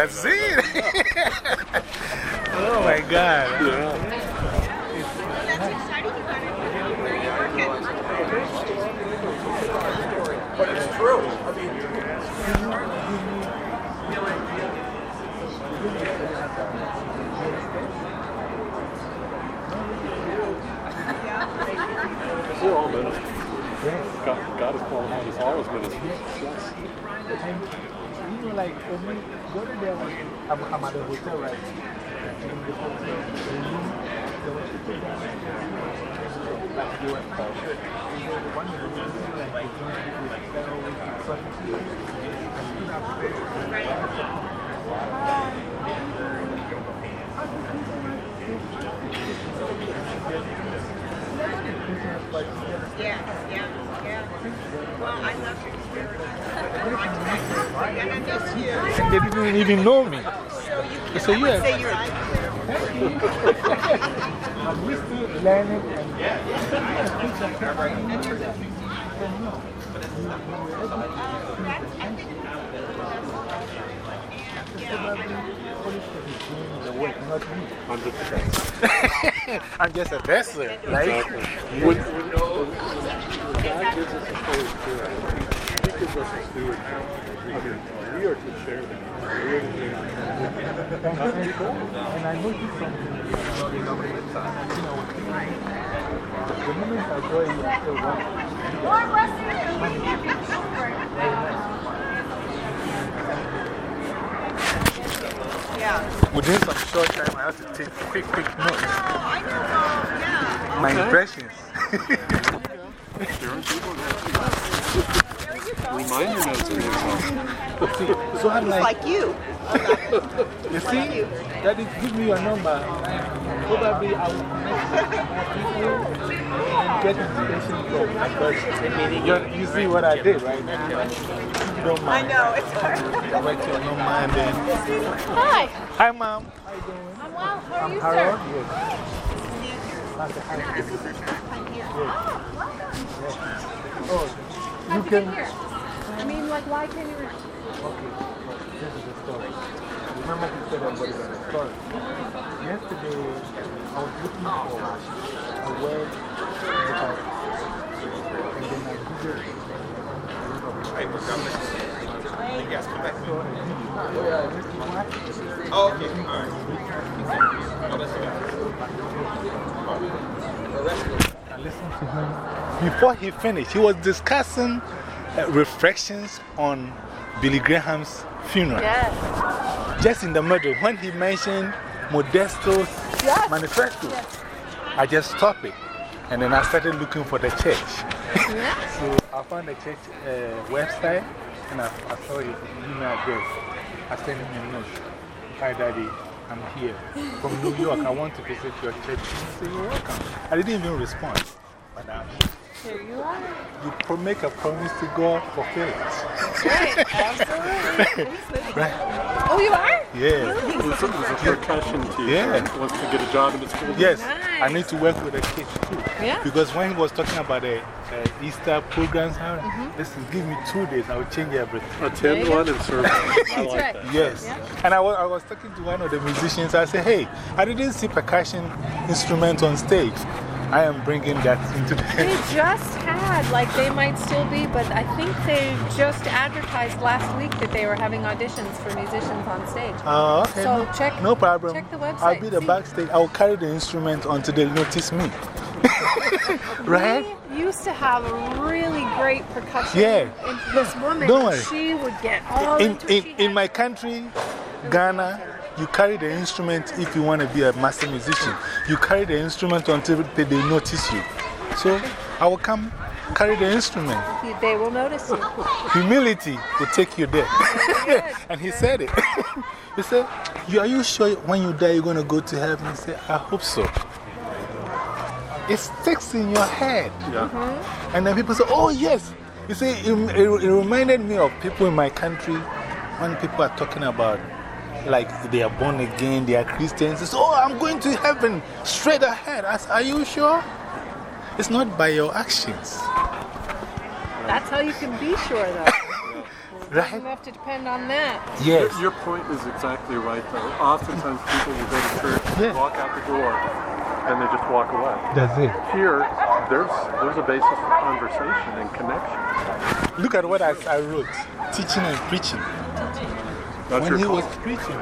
That's it. oh my God. But it's true. I mean, We're all ministers. God, God has qualified us all as ministers. Yes. Like, when we go to there, I'm, I'm at the hotel, right? In the hotel, the room, there were people like, they were one in the room, like, the. And you have Yeah, yeah, yeah. Well, I love your spirit. And you. They didn't even know me. So you can say, I yes. say you're I'm used to learning and Hundred percent. I'm just a vessel, right? Exactly. When, when, when God gives us a Holy Spirit, He gives us a steward. We are to share that. We are to not be bold. And I noticed something. You know, the moment I go in, I feel one. Yeah. Within some short time, I have to take quick, quick notes. I know. Well, yeah. My impressions. Sharing people. Remind your notes for yourself. So I'm like, like you. you see, that is, give me your number. Probably I will connect with people and get inspiration from because you, you see what I did, right? If you don't I know. It's hard. I went to your no mind then. Hi. Hi, mom. How you doing? I'm well. How are I'm you, Harold. sir? Yes. Pastor Harold. Oh, you How'd you get can. here? I mean, like, why came you here? Okay, this is the story. Remember you said about the story. Yesterday, I was looking for a word about and then I googled it. I saw a video. oh, okay. All right. Oh, that's good. I listened to him. Before he finished, he was discussing uh, reflections on Billy Graham's funeral. Yes. Just in the middle, when he mentioned Modesto's Yes. manifesto, I just stopped it. And then I started looking for the church. so I found the church uh, website and I, I saw his email address. I sent him a note. Hi, Daddy. I'm here from New York. I want to visit your church. He said, You're welcome. I didn't even respond. But I, Here you are. you make a promise to God, fulfill it. Right. Absolutely. Right? Oh, you are? Yeah. There's a, there's a percussion teacher Yeah. wants to get a job in the school. Yes, Nice. I need to work with the kids too. Yeah. Because when he was talking about the uh, Easter programs, how -hmm. listen, give me two days, I will change everything. Attend you one and serve one. I like right. that. Yes. And I was, I was talking to one of the musicians. I said, hey, I didn't see percussion instruments on stage. I am bringing that into the. They just had, like, they might still be, but I think they just advertised last week that they were having auditions for musicians on stage. Oh, okay. So no, check- no problem. check the website, I'll be the see. backstage. I will carry the instrument until they notice me. right? We used to have a really great percussion. Yeah. This woman, Don't worry. she would get all in, into in, in my country, Ghana, you carry the instrument if you want to be a master musician. You carry the instrument until they, they notice you. So I will come carry the instrument. They will notice you. Humility will take you there. and he said it. he said, you, Are you sure when you die you're going to go to heaven? He said, I hope so. It sticks in your head. Yeah. Mm-hmm. And then people say, oh, yes. You see, it, it, it reminded me of people in my country when people are talking about, like, they are born again, they are Christians. They say, oh, I'm going to heaven straight ahead. I said, are you sure? It's not by your actions. That's how you can be sure, though. Right? You have to depend on that. Yes. Your point is exactly right, though. Oftentimes people will go to church,、yes. Walk out the door, and they just walk away. That's it. Here, there's there's a basis for conversation and connection. Look at what I, I wrote teaching and preaching. That's when your he call. was preaching,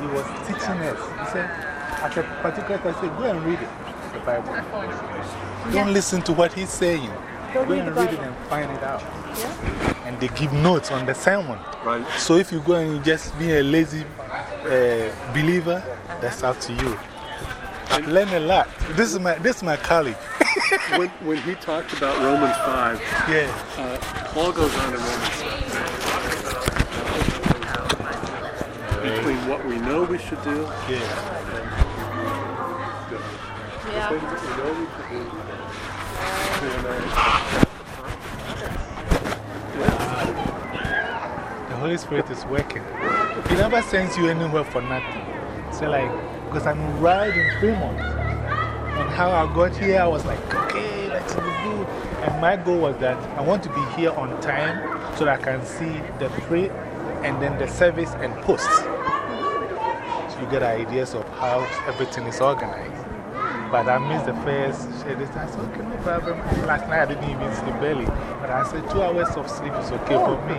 he was teaching us. He said, at a particular time, I said, go and read it, the Bible. Don't listen to what he's saying. Go Go read and read it and find it out. Yeah. And they give notes on the sermon. Right. So if you go and you just be a lazy uh, believer, that's up to you. I learned a lot. This is my, this is my colleague. when, when he talked about Romans 5, Yeah. uh, Paul goes on in Romans 5. Between what we know we should do Yeah. Things that we do. The Holy Spirit is working. He never sends you anywhere for nothing. So, like, because I'm right in Fremont. And how I got here, I was like, okay, let's do. And my goal was that I want to be here on time so that I can see the pre and then the service and post. You get ideas of how everything is organized. But I missed the first shade. I said, okay, no problem. Last night I didn't even sleep early. But I said, two hours of sleep is okay for me.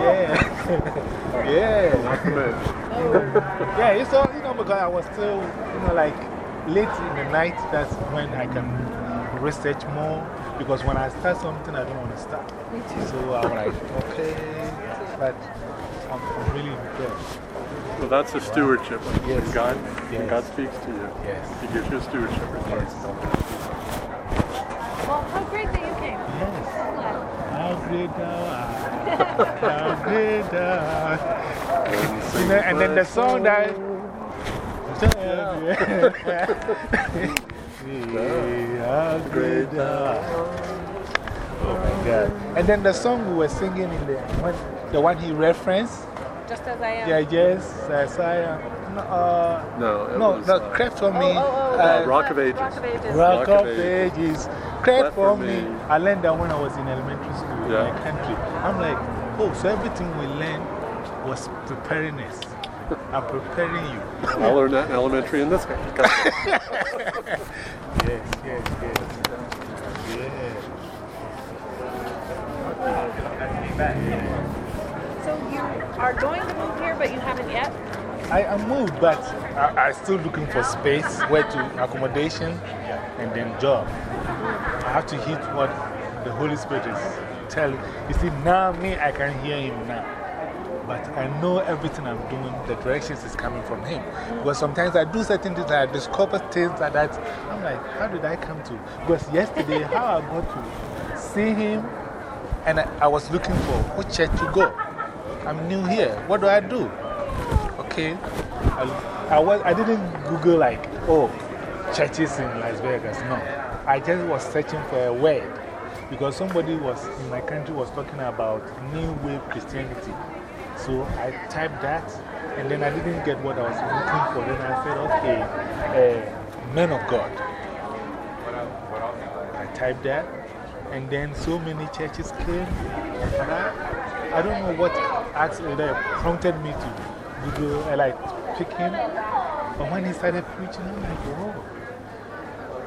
Yeah. yeah. yeah, it's all, you know, because I was still, you know, like late in the night, that's when I can research more. Because when I start something, I don't want to stop. Me too. So I'm like, okay. But I'm, I'm really impressed. well, that's a stewardship. When Yes. God, when God speaks to you, Yes. He gives you a stewardship responsibility. Well, how great that you came. Yes. How great thou art. How great thou art. You know, and then the song that. How great thou art. Oh my God. And then the song we were singing in the, when, the one he referenced. Just as I am. Yeah, yes, Isaiah. No, uh, No, no, was, no, uh, cry for Oh, me. oh, oh, uh, the Rock of Ages. Rock of Ages. Rock Rock of of Ages, cry for for me. me. I learned that when I was in elementary school in my country. I'm like, oh, so everything we learned was preparing us. I'm preparing you. I learned that in elementary in this country. Yes, yes, yes. Yeah. So you are going to move here, but you haven't yet? I, I moved, but I, am still looking for space, where to accommodation, and then job. I have to hit what the Holy Spirit is telling. You see, now me, I can hear Him now. But I know everything I'm doing, the directions is coming from Him. Because sometimes I do certain things, I discover things like that. I'm like, how did I come to? Because yesterday, how I got to see Him, and I, was looking for which church to go. I'm new here. What do I do? okay. I, I, was, I didn't Google, like, oh, churches in Las Vegas. No. I just was searching for a word because somebody was in my country was talking about New Wave Christianity. So I typed that and then I didn't get what I was looking for. Then I said, okay, uh, Men of God. I typed that and then so many churches came. And I, I don't know what actually prompted me to Google, I like pick him. But when he started preaching, I'm like, oh,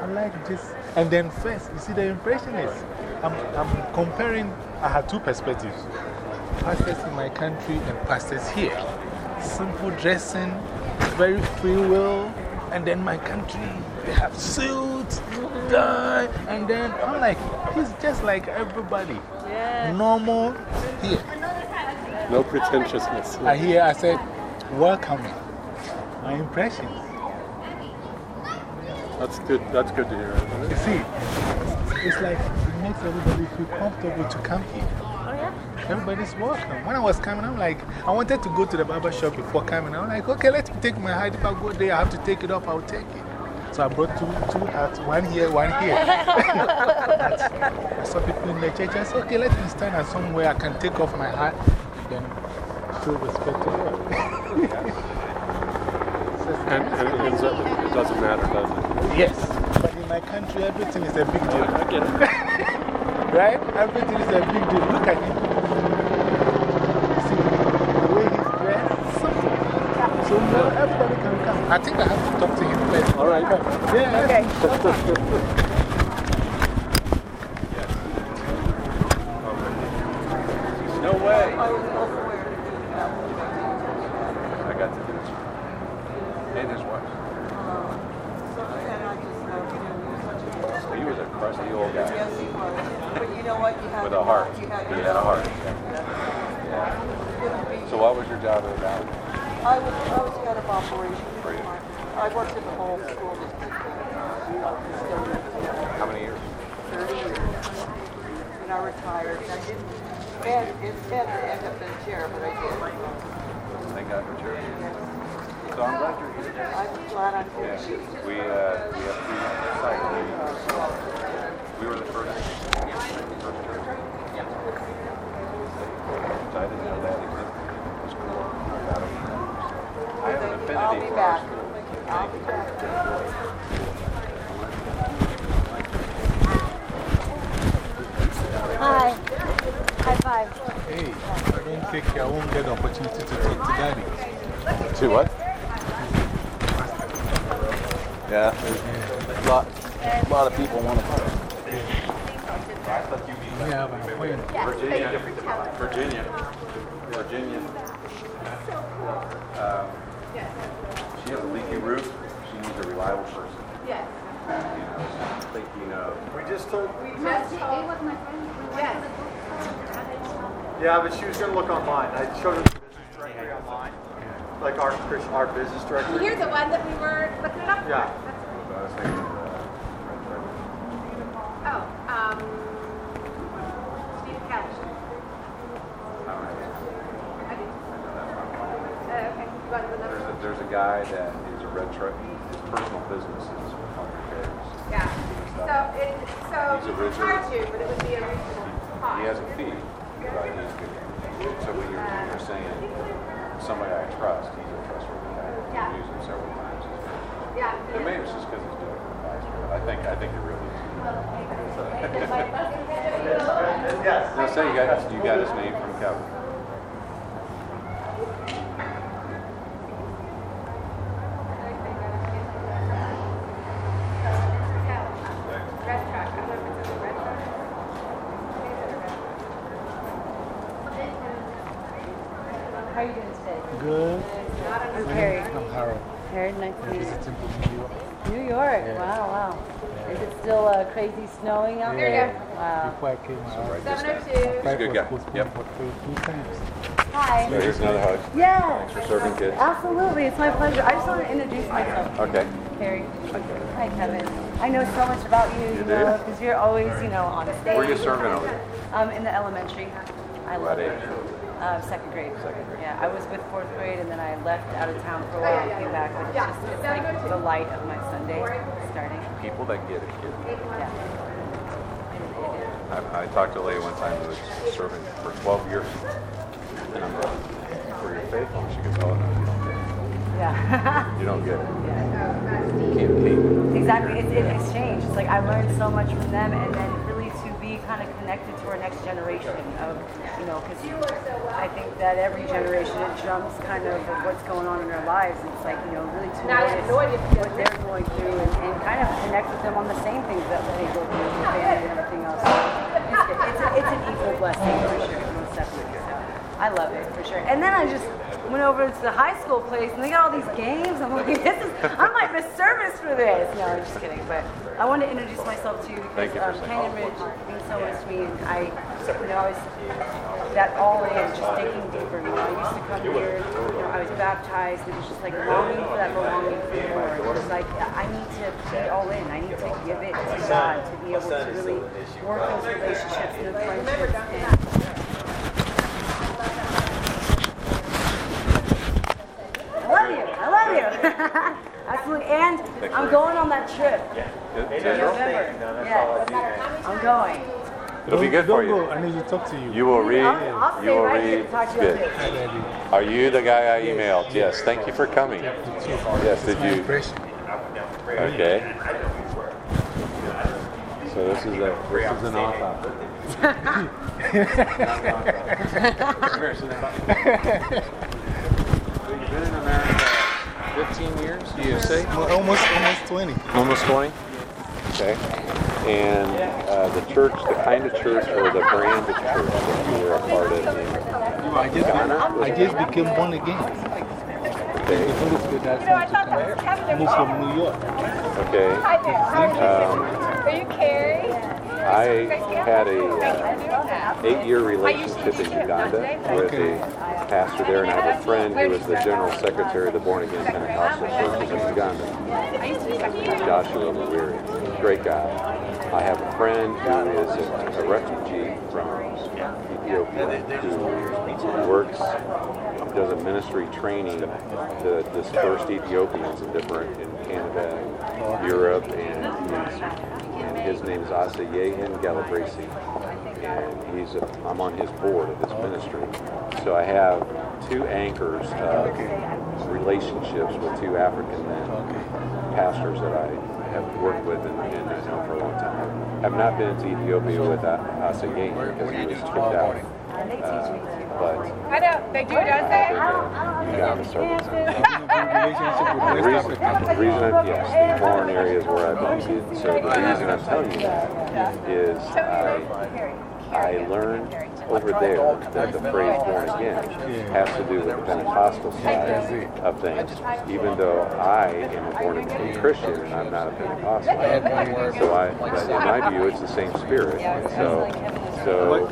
I like this. And then, first, you see, the impression is I'm, I'm comparing, I have two perspectives pastors in my country and pastors here. Simple dressing, very free will. And then my country, they have suits, tie, and then I'm like, he's just like everybody. Yeah. Normal here. No pretentiousness. I hear, I said, welcoming. My impression. That's good. That's good to hear. You see, it's like it makes everybody feel comfortable to come here. Oh, yeah? Everybody's welcome. When I was coming, I'm like, I wanted to go to the barber shop before coming. I'm like, okay, let me take my hat. If I go there, I have to take it off, I'll take it. So I brought two, two hats, one here, one here. I saw people in the church. I said, okay, let me stand at somewhere I can take off my hat. Then show respect to God. and, and, and so it doesn't matter, does it? Yes. But in my country, everything is a big deal. I get it. right? Everything is a big deal. Look at him. See, the way he's dressed. So now everybody can come. I think I have to talk all right. Yeah. Okay. No way. I was elsewhere. I got to do it. And his wife. So, and I just. He was a crusty old guy Yes, he was. But you know what? You had with a heart. You He had, a heart. Yeah. So what was your job at Valley? I was, I was head of operations. I worked in the whole school district. How many years? Thirty years. And I retired. I didn't, and intend to end up in chair, but I did. Thank God for church. So I'm glad you're here. I'm glad I'm Yeah. here. We, uh, we have three meetings. We were the first, first church. So I didn't know that existed. It was cool. I got it. I have an I'll affinity be for our back. school. I'll be back. Hi. High five. Hey, I don't I won't get the opportunity to talk to daddy. See what? Yeah, there's a lot, a lot of people want to play. We have an appointment. Virginia, Virginia, Virginia. Um, she has a leaky roof. She needs a reliable person. Yes. You know, thinking of We just told, We Just told. Yes. Yeah, but she was going to look online. I showed her the business directory online. Like our, our business directory. You're the one that we were looking it up for. Yeah. I was thinking of uh, Oh, um, Steve Kelly. I don't know. I do. I know that's. Uh, okay, you got the There's a, there's a guy that is a red truck. His personal business is on repairs. Yeah. So it, so He's a it's hard to, but it would be a reasonable cost. He has a fee, he's good. So when you're, when you're saying somebody I trust, he's a trustworthy guy. Yeah. I've used him several times. Yeah. And maybe it's just because he's doing it but I think, I think it really is. Yes. No, say you got, you got his name from Kevin. Before I came out, Right. Seven oh two. flight good guy. Yep. for two, two times. Hi. here's another hug. Yeah. Thanks for serving kids. Absolutely. It's my pleasure. I just want to introduce myself. Okay. Carrie. Hi, Kevin. I know so much about you, you, You know, because you're always, you know, on stage. Where are you serving over there? Um, in the elementary. I love it. age? Uh, second grade. Second grade. Yeah, I was with fourth grade and then I left out of town for a while and came back. But it's just, it's like the light of my Sunday starting. People that get it, get it. Yeah. It- it I, I talked to a lady one time who was serving for 12 years. And I'm like, for your faithfulness, she goes, oh, no, you don't get it. is. Yeah. You don't get it. yeah. You can't keep it. Exactly. It's an exchange. It's like I learned so much from them and then really to be kind of connected to our next generation of, you know, because I think that every generation it jumps kind of of what's going on in their lives. It's like, you know, really to Now I have notice no idea if what they're going through and, and kind of connect with them on the same things that they go through with family and everything else. So it's, it's, a, it's an equal blessing for sure, most definitely. I love it for sure. And then I just went over to the high school place and they got all these games. I'm like, this is, I might miss service for this. No, I'm just kidding. But I want to introduce myself to you because you um, Canyon Ridge means so much to me. And I, you know, I was that all in, just digging deeper. You know, I used to come here, you know, I was baptized. It was just like longing for that belonging for more. It was like, I need to be all in. I need to give it to God to be able to really work those relationships and friendships. And, I love you. Love you. Absolutely. And I'm going on that trip Good. in Israel? November. Yes. I'm going. It'll be good for you. I need to talk to you. You will read. I'll, I'll You will right read. to talk to you Good. about this. Hi, Daddy. Are you the guy I emailed? Yes. Thank you for coming. Yes, did you? impression. Okay. So this is a this is an off So you've been in America 19 years, did you say? Almost, almost 20. Almost 20? Okay. And uh, the church, the kind of church or the brand of church that you were a part of in I just, Ghana? I just became born again. The Okay. Holy Spirit asked me to come. Moved from New York. Okay. Hi Um, Are you Carrie? I had a eight-year relationship in Uganda with a pastor there, and I have a friend who was the general secretary of the Born Again Pentecostal Churches in Uganda, Joshua Mawiri. Great guy. I have a friend who is a, a refugee from Ethiopia who works, does a ministry training to dispersed Ethiopians in different in Canada, Europe, and his name is Asa Yehin Galabrasi. And he's a, I'm on his board of this ministry. So I have two anchors of relationships with two African men, pastors that I have worked with and, and I know for a long time. I've not been to Ethiopia with A- Asa Yehin because he was kicked out. Uh, but I know, they do, does I've it? been to Uganda several times. I'm a good relationship The with reason, the reason I, yes, the foreign areas where I've been. So the reason I'm telling you that is I, I learned over there that the phrase born again has to do with the Pentecostal side of things, even though I am a born again Christian and I'm not a Pentecostal. So I, but in my view, it's the same spirit. And so, so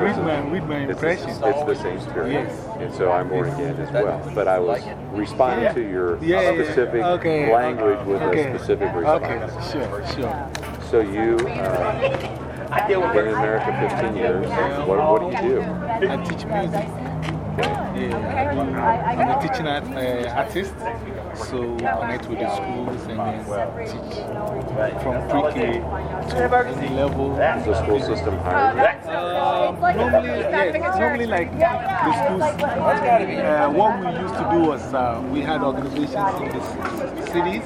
Read my, read my it's, the- impression. it's the same spirit. Yes. And so I'm born again as well. But I was responding to your Yeah, yeah, yeah. specific Okay. language with Okay. a specific response. Okay, response. sure, sure. So you uh, been in America 15 years. What, what do you do? I teach music. I'm a teaching art, uh, artist, so I connect with the schools and then teach from pre-K to any level. The school system? Um, normally, yes, normally like the schools, uh, what we used to do was uh, we had organizations in the cities,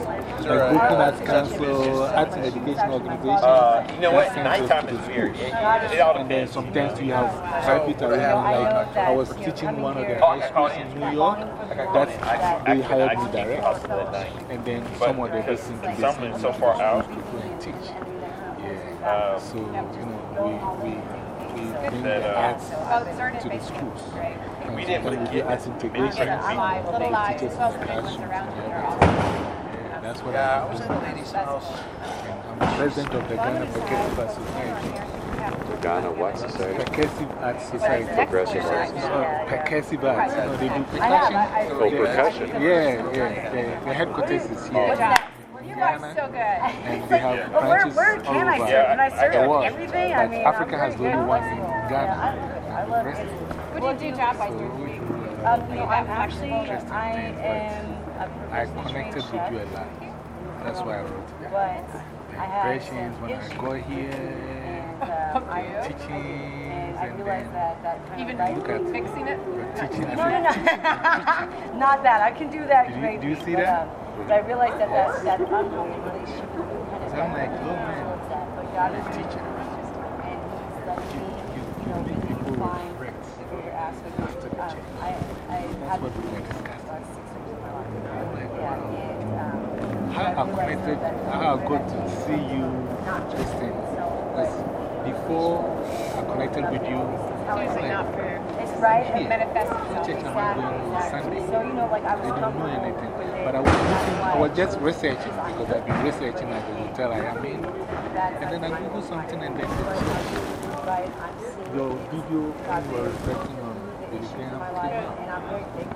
like Brooklyn Arts Council, Arts and Education Organization. Uh, you know what? that sends us Nighttime to is weird. It, it all And then sometimes we have private arrangements, like I was teaching one of the high schools in New York, that they hired me direct. Possible at night. And then some of the because listen to some the so far out. to and teach. Yeah. Um, so, you know, we, we, we bring That, the uh, to the schools. We didn't sometimes really we get arts integration. Little lies, Teachers well, in the big classrooms that's what Yeah, I I'm was in doing. the lady's house. And I'm president of the Ghana Percussive Society. The Ghana what society? Percussive Arts Society. Progressive arts. Uh, percussive arts. You know, they do percussion. Oh, percussion. Yeah, yeah. The, the headquarters is here. You are so good. And they have But branches where all can I over. serve? Can I I- I serve got- the world. everything? I mean, Africa I'm has only one in Yeah, Ghana. I, I love it. What do you do job wise? So we do, uh, Um, you I'm actually, I am a I connected with you a lot. That's why I wrote it. but I have Impressions some when I issues, got here, and um, I, teachings, and I and realized then that that kind Even of look at fixing it? teaching. No, no, no. teaching. Not that. I can do that Did you- great. do you see but, that? um, but I realized that that, that unholy relationship kind of So I'm like, oh man, towards that. But God is the teacher. and He's let me, You, you know, you lead really people with find the greater aspect. Um. I, I That's what we were discussing. How I I that how I got to see you thing. Because before I connected with you, I not for It's right. Here. manifest itself. church am going on Sunday? So, you know, like I I was didn't know anything. But I was looking, I was just researching because I've been researching at the hotel I am in. And then I Googled something and then the church. right. I'm seeing Your video you were reflecting on the European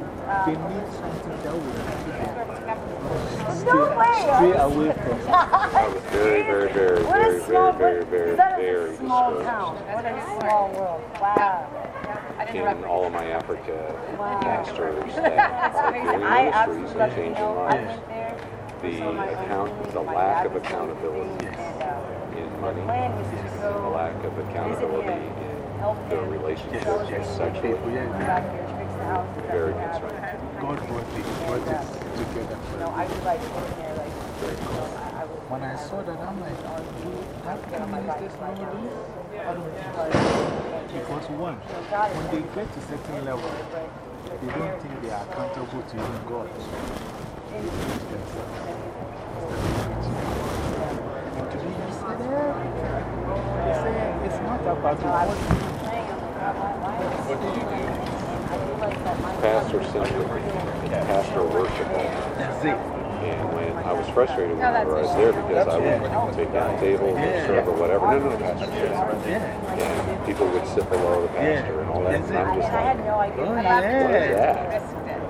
they need something that will keep them no way! stay away from I was very, very, very, What very, a small, very, very, what, very, that is very a small discouraged town. What a small world. Wow. in all of my Africa pastors that are doing ministries and changing know, lives. went there. The account, the lack of accountability And, uh, in money plan was to and the lack of accountability in the relationship Yes, yes. sexually. People, yeah. Back here to fix the house. Very concerning. God brought it, brought it together. for No. I would like sitting there like, I would. When I saw that, I'm like, how Get on my come bike is this right now. I don't think Because one, when they get to certain level, they don't think they are accountable to even God. And to me, you say that, say it's not about what What did you do? Pastor simply, pastor worship. And when I was frustrated that's whenever I was there because I would take down tables and serve or whatever. No, no, pastor. And people would sit below the pastor and all that. And I'm just I had like, no idea. What is yeah. that?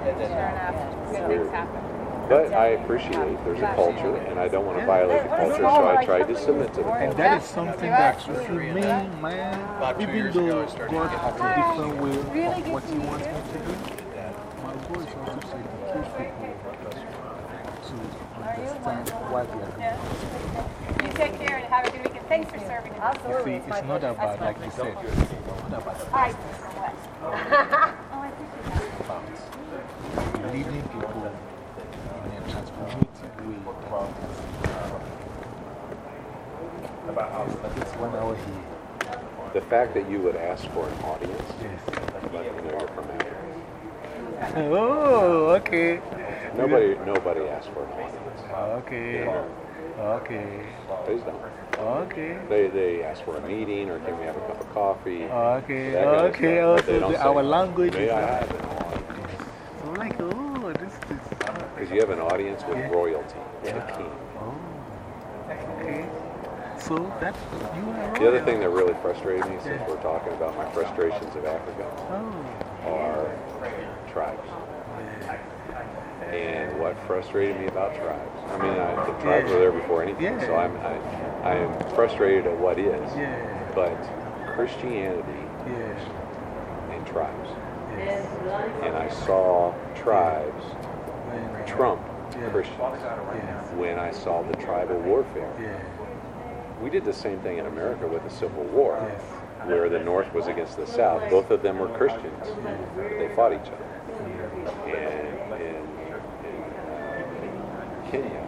Sure enough, good things happen. But I appreciate there's a culture, and I don't want to violate the culture, so I tried to submit to the culture. And that is something that for me, mean, man, even though God has a different way of what He wants me to do, my goal is also to educate people to understand why they are doing You take care and have a good weekend. Thanks for serving. Absolutely. see, It's my it's not pleasure. about, like you said, it's not about, All right. Oh, about leading people in a transformative way. It's one hour here. The fact that you would ask for an audience, Yes. let me know you're from Africa. Oh, okay. Nobody, nobody asks for an audience. Okay. Okay. Please don't. Okay. They, they ask for a meeting or can we have a cup of coffee? Okay. that kind of Okay. stuff, but they Also, don't the, say, our language May is. I have an audience? So, like, oh, this is. Because you have an audience with royalty, with a king. Oh. Okay. So, that. You are The other thing that really frustrated me, since we're talking about my frustrations of Africa, Oh. are tribes. And what frustrated me about tribes, I mean, I, the tribes were there before anything, so I'm, I, I am frustrated at what is, but Christianity and tribes. And I saw tribes trump. Christians when I saw the tribal warfare. We did the same thing in America with the Civil War, where the North was against the South. Both of them were Christians, but they fought each other. And in, in uh, Kenya,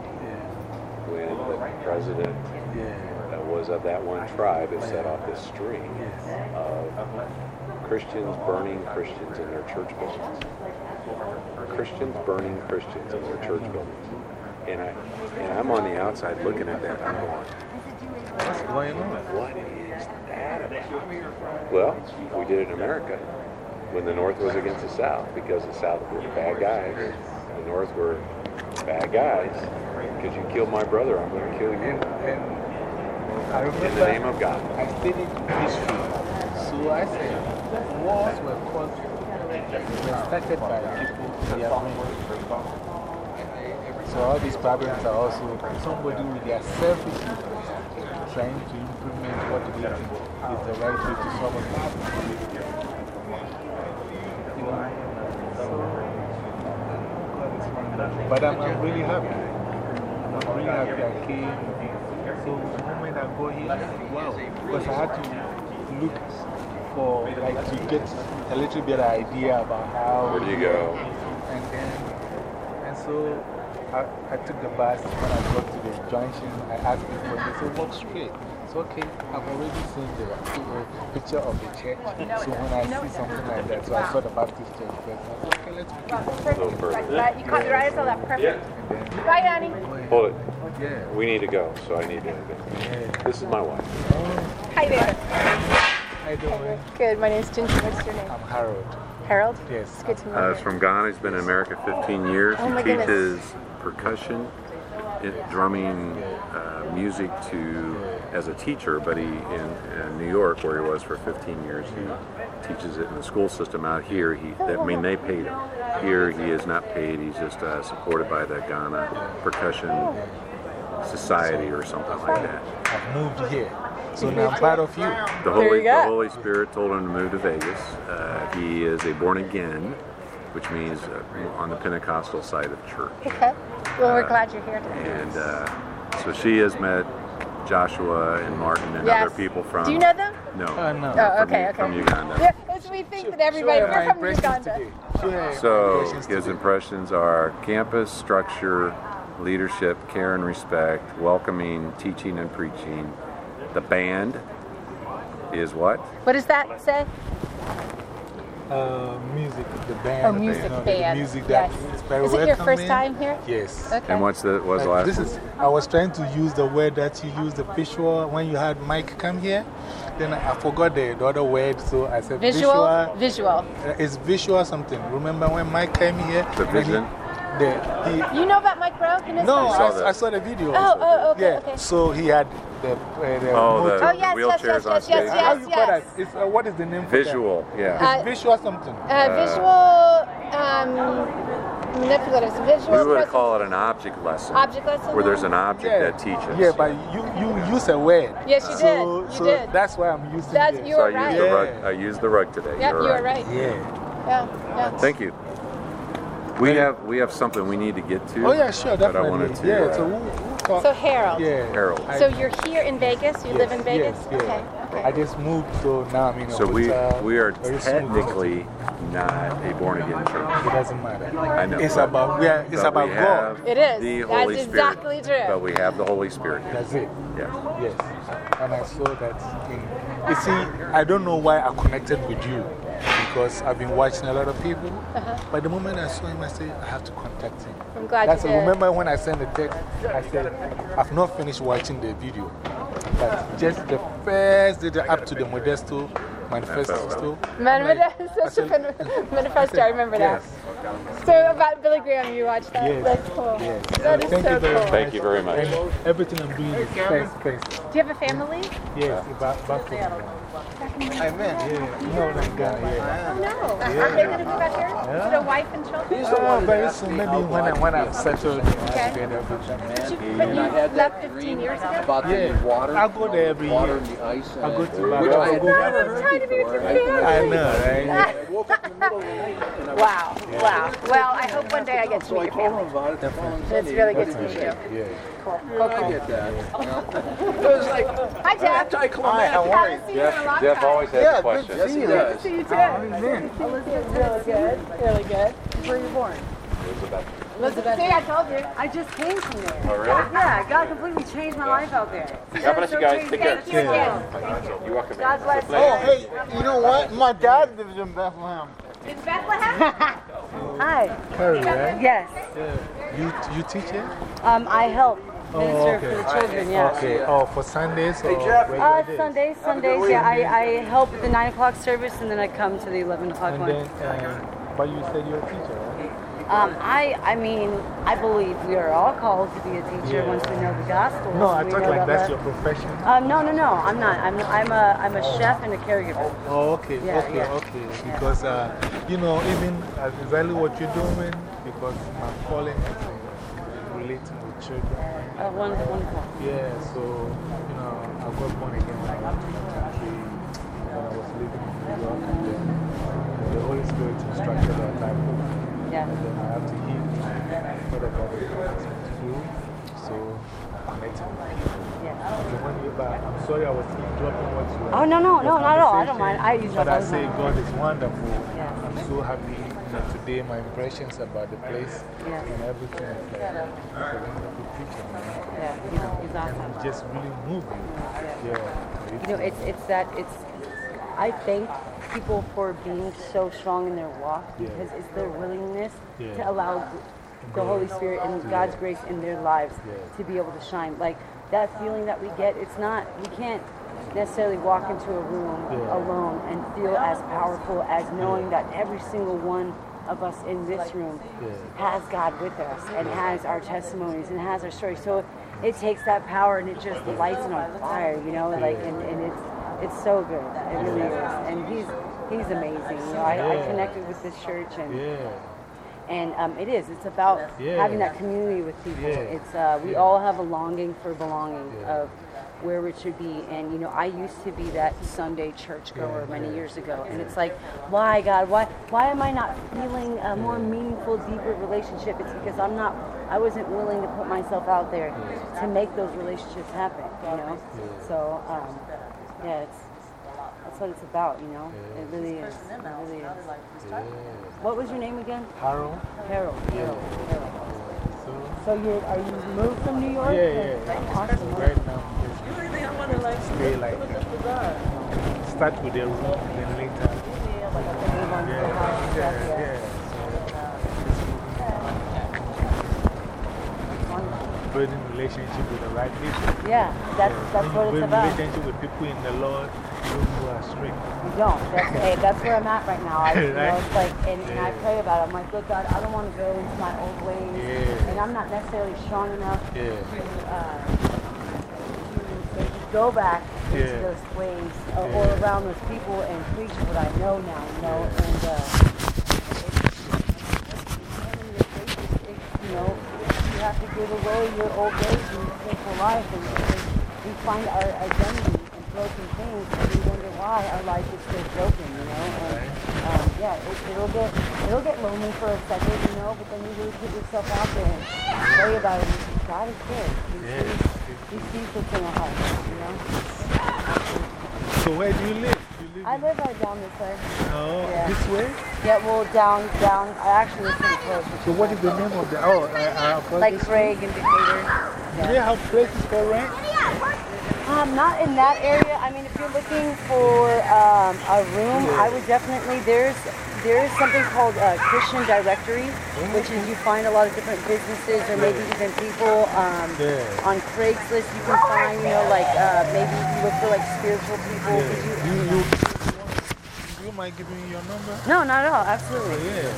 when the president Yeah. uh, was of that one tribe, it set off this string of Christians burning Christians in their church buildings. Christians burning Christians in their church buildings. And, I, and I'm on the outside looking at that. I'm going, What's going on? what is that about? Well, we did it in America when the North was against the South because the South were bad guys. The North were bad guys. Because you killed my brother, I'm going to kill you. And I In the name of God. I studied history. So I said, wars were caused, were by people. So all these problems are also somebody with their selfish trying to implement what they think is the right way to solve a problem. But I'm, I'm really happy. I'm really happy I came. So the moment I go here, wow, because I had to look for, like, to get a little bit of idea about how. Where do you go? And then, and so I, I took the bus. When I got to the junction, I asked people, they said, walk straight. So, okay. I've already seen the picture of the church. So when I see something like that, so I saw the Baptist church first. I said, okay, let's begin. A little further. That, you caught your eyes on that perfect. Bye, honey. Hold it. Yeah. We need to go, so I need to. This is my wife. Hi there. How you doing? Good. My name's Ginger. What's your name? I'm Harold. Harold. Yes. It's good to meet Uh, you. he's from Ghana. He's been in America 15 years. Oh, my he goodness. teaches percussion, it, drumming, uh, music to as a teacher. But he in, in New York, where he was for 15 years, he teaches it in the school system. Out here, he I mean they paid him. Here, he is not paid. He's just uh, supported by the Ghana Percussion Society or something like that. I've moved here. So now I'm part of you. The Holy, you the Holy Spirit told him to move to Vegas. Uh, he is a born again, which means uh, on the Pentecostal side of church. Okay. Well, we're glad you're here today. And uh, so she has met Joshua and Martin and Yes. other people from. Do you know them? No. Uh, no. Oh, okay, U- okay. from Uganda. Yeah, as we think that everybody Share my you're from impressions Uganda. today. So his impressions are campus structure, leadership, care and respect, welcoming, teaching and preaching. The band is what? What does that say? Uh, music, the band. Oh, music you know, the band. music that yes. is very Is it your first time here? Yes. Okay. And what's the what's the last this one? is, I was trying to use the word that you used, the visual, when you had Mike come here. Then I forgot the, the other word, so I said Visual? Visual. Uh, It's visual something. Remember when Mike came here? The and he- vision? The, he, You know about Mike Rowe? You know no, I I, saw I, that. saw the video. Oh, also. oh, okay, Yeah, okay. so he had the. Uh, the Oh, the- Oh, yes, yes, wheelchairs yes, on yes, stage. yes, How yes, you call that? yes. It's, uh, what is the name for that? Visual, yeah. Uh, visual something. Uh, visual um, manipulators. Visual. we would call it an object lesson. Object lesson? Where there's an object yeah, that teaches. Yeah, but you, you use a word. Yes, you so, did. You so did. that's why I'm using That's- it. you so I right. used, the rug, I used the rug today. Yeah, You're you were right. Yeah. Yeah, yeah. Thank you. We have, we have something we need to get to. Oh, yeah, sure, But I wanted to. yeah, uh, so we'll, we'll talk. So Harold. yeah. Harold. I- So you're here in Vegas? You live in Vegas? Yes, yeah. Okay. I just moved, so now I'm in so we, hotel, we are technically not a born again church. It doesn't matter. I know. It's about, we are, it's about we God. It is. The That's Holy exactly true. But we have the Holy Spirit. That's it. Yes. Yes. And I saw that in. You see, I don't know why I connected with you because I've been watching a lot of people. Uh-huh. But the moment I saw him, I said, I have to contact him. I'm glad That's you did. Remember when I sent the text, I said, I've not finished watching the video. But just the first day up to the Modesto Manifesto. Manifesto, Manifesto, I remember that. So about Billy Graham, you watched that? Yes. That's cool. Yes. That is Thank so you very cool. much. Thank you very much. And everything I'm doing is first, first. Do you have a family? Yes, back, back from Ghana. Yeah, you know, like Ghana, yeah. Oh, no. Are they going to be back here? Is it a wife and children? Oh, very soon, maybe when, I, when I'm settled and Okay. I get everything. But you, but you left 15 years ago? About Yeah. the water. I go there every water year. and the ice. I go and- to Which I had Baba. never heard Trying to be with before. your I- I know, right? I woke up in the middle of the night and I Wow, wow. Well, I hope one day I get to So I meet your told him about it. the It's really good to meet you. Yeah. Cool. I get that. you know. It was like Hi, Jeff. anticlimactic. Haven't seen you in a long Jeff time. always has a question. Yes, he does. See you too. Elizabeth's really good. Really good. Where were you born? Elizabeth. See, I told you. I just came from there. Oh, really? Yeah, God completely changed my life out there. God bless you guys. Take care. Thank you again. You're welcome. God bless you. Oh, hey, you know what? My dad lives in Bethlehem. In Bethlehem? Hi. Harry, right? Yes. Yeah. You, you teach it? Um, I help Oh, minister okay. for the children, yes. Okay. Oh, for Sundays? Or Jeff. regular Uh, days? Sundays, Sundays, yeah. I, I help with the 9 o'clock service and then I come to the 11 o'clock And one. then, um, but you said you're a teacher, right? Um, I, I mean, I believe we are all called to be a teacher Yeah. once we know the gospel. No, I know like that that's your profession. Um, no, no, no, I'm not. I'm, I'm, a, I'm a chef and a caregiver. Oh, okay, Yeah, okay, yeah. okay. Because, uh, you know, even exactly what you're doing, because my calling is relating with children. Uh, wonderful, wonderful. Yeah, so, you know, I got born again when I went to my country, when I was living in New York, and then the Holy Spirit instructed that I move. Yeah. And then I have to heal what me to do. So, connecting with people. Yeah. So when you, but I'm sorry I was dropping what you Oh, no, no, no, not at all. I don't mind. I But I say. God is wonderful. I'm so happy. You today, my impressions about the place and everything is like, it's a wonderful picture, man. Yeah, he's, he's awesome. It just really moved me. Yeah. You know, it's, it's that, it's, I thank people for being so strong in their walk Yeah. because it's their willingness Yeah. to allow the Holy Spirit and God's grace in their lives Yeah. to be able to shine. Like that feeling that we get, it's not, we can't necessarily walk into a room Yeah. alone and feel as powerful as knowing that every single one of us in this room Yeah. has God with us and has our testimonies and has our stories. So it takes that power and it just lights it on fire, you know, like and, and it's it's so good. It really is. And he's he's amazing. You know, I, I connected with this church and Yeah. and um, it is. It's about Yeah. having that community with people. Yeah. It's uh, we all have a longing for belonging Yeah. of where it should be. And you know, I used to be that Sunday church churchgoer many years ago, and it's like, why God, why why am I not feeling a more meaningful, deeper relationship? It's because I'm not. I wasn't willing to put myself out there to make those relationships happen. You know, so um, yeah, it's that's what it's about. You know, it really is. It really is. What was your name again? Harold? Harold. Harold. Harold. So, So you are you moved from New York? yeah, yeah. yeah. Awesome. Right now, just stay like uh, start with the room and then later. Move on Yeah, yeah, yeah. Wonderful. Building relationship with the right people. Yeah, that's that's when what it's about. relationship with people in the Lord, don't go astray. You don't. That's, hey, that's where I'm at right now. I, you know, it's like, and, and I pray about it. I'm like, look, God, I don't want to go into my old ways, Yeah. and I'm not necessarily strong enough Yeah. to, uh, to maybe go back into Yeah. those ways or, or around those people and preach what I know now. You know, Yeah. and uh, you know, have to give away your old ways and sinful life, and, and we find our identity in broken things, and we wonder why our life is so broken. You know, and um, yeah, it, it'll get it'll get lonely for a second, you know, but then you really put yourself out there and pray about it. And God is good. He Yeah. sees, he sees what's in our hearts. You know. So where do you live? You live I live right down this way. Oh, Yeah. this way? Yeah, well, down, down. I actually live pretty close. So what is the name of the, oh, uh, uh, Like Craig and Decatur. Do they have places for rent? Um, not in that area. I mean, if you're looking for um, a room, I would definitely. There's there's something called a Christian directory, which is you find a lot of different businesses or maybe even people. Um, Yeah. On Craigslist, you can find, you know, like uh, maybe you look for like spiritual people. Yeah. you- You, you, you mind giving me your number? no, not at all. Oh, Absolutely. yeah.